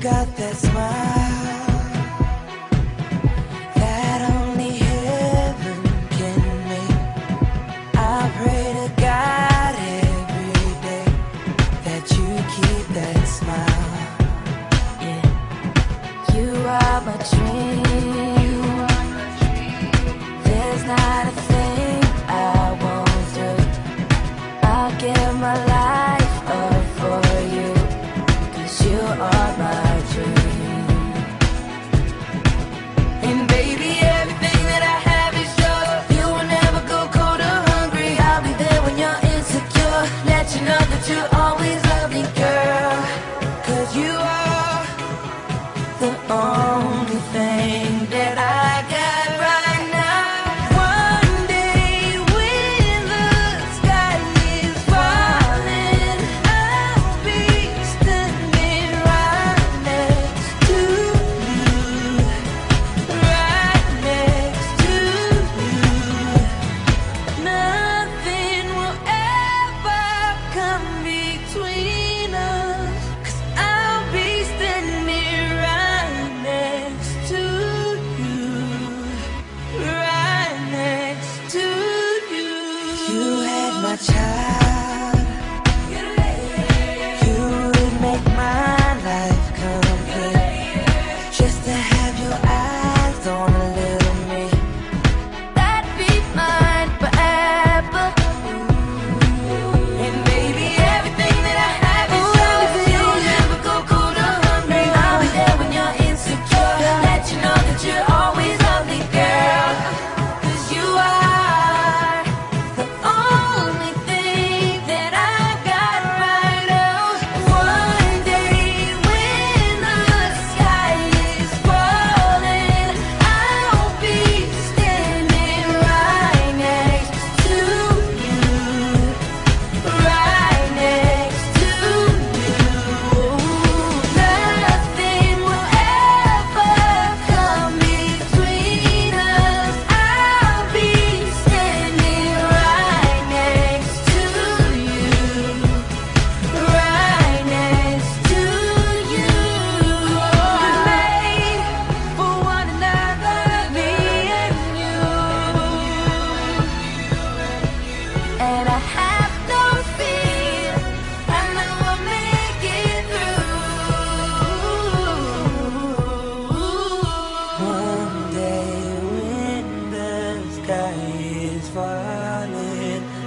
got that smile that only heaven can make. I pray to God every day that you keep that smile. Yeah, you are my dream. There's not a thing I won't do. I'll give my life. my child.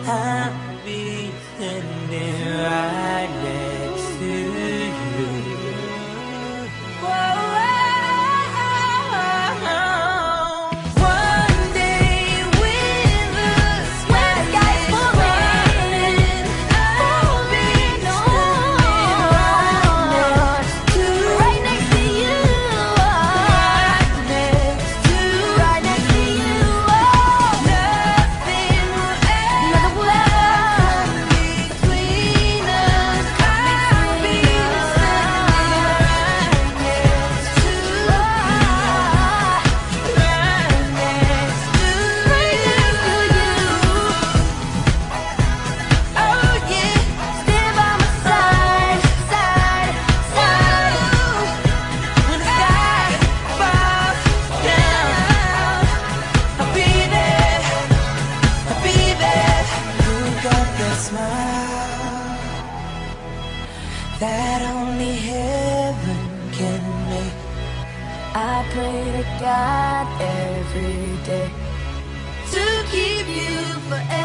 happy ending. I that only heaven can make. I pray to God every day to keep you forever.